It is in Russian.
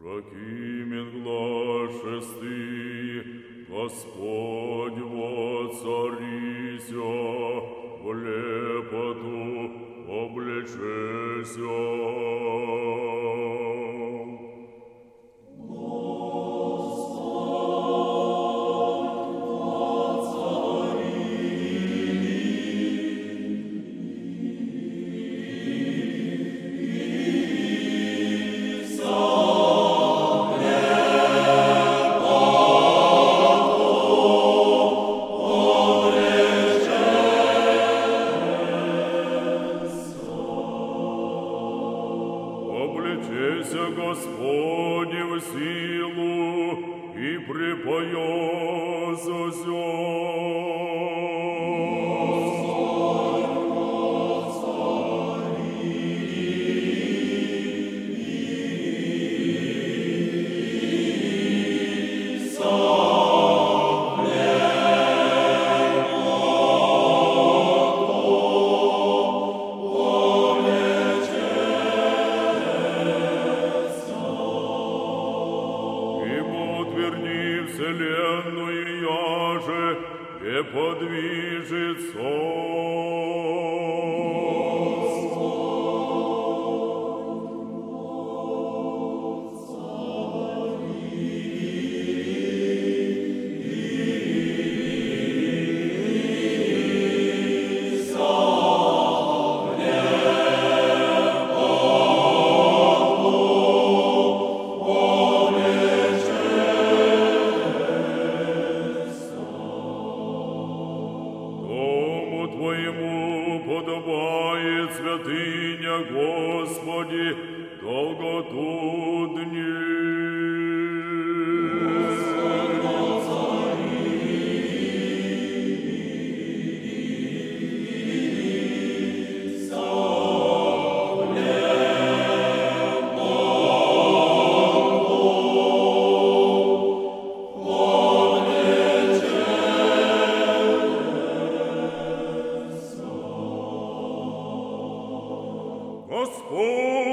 Прокимен глаз шестый, Господь воцарися, в лепоту облечеся. Облечеся, Господи, в силу и припоясася. Вселенную яже, не подвижется. Твоему подобает святыня, Господи, долготу воцари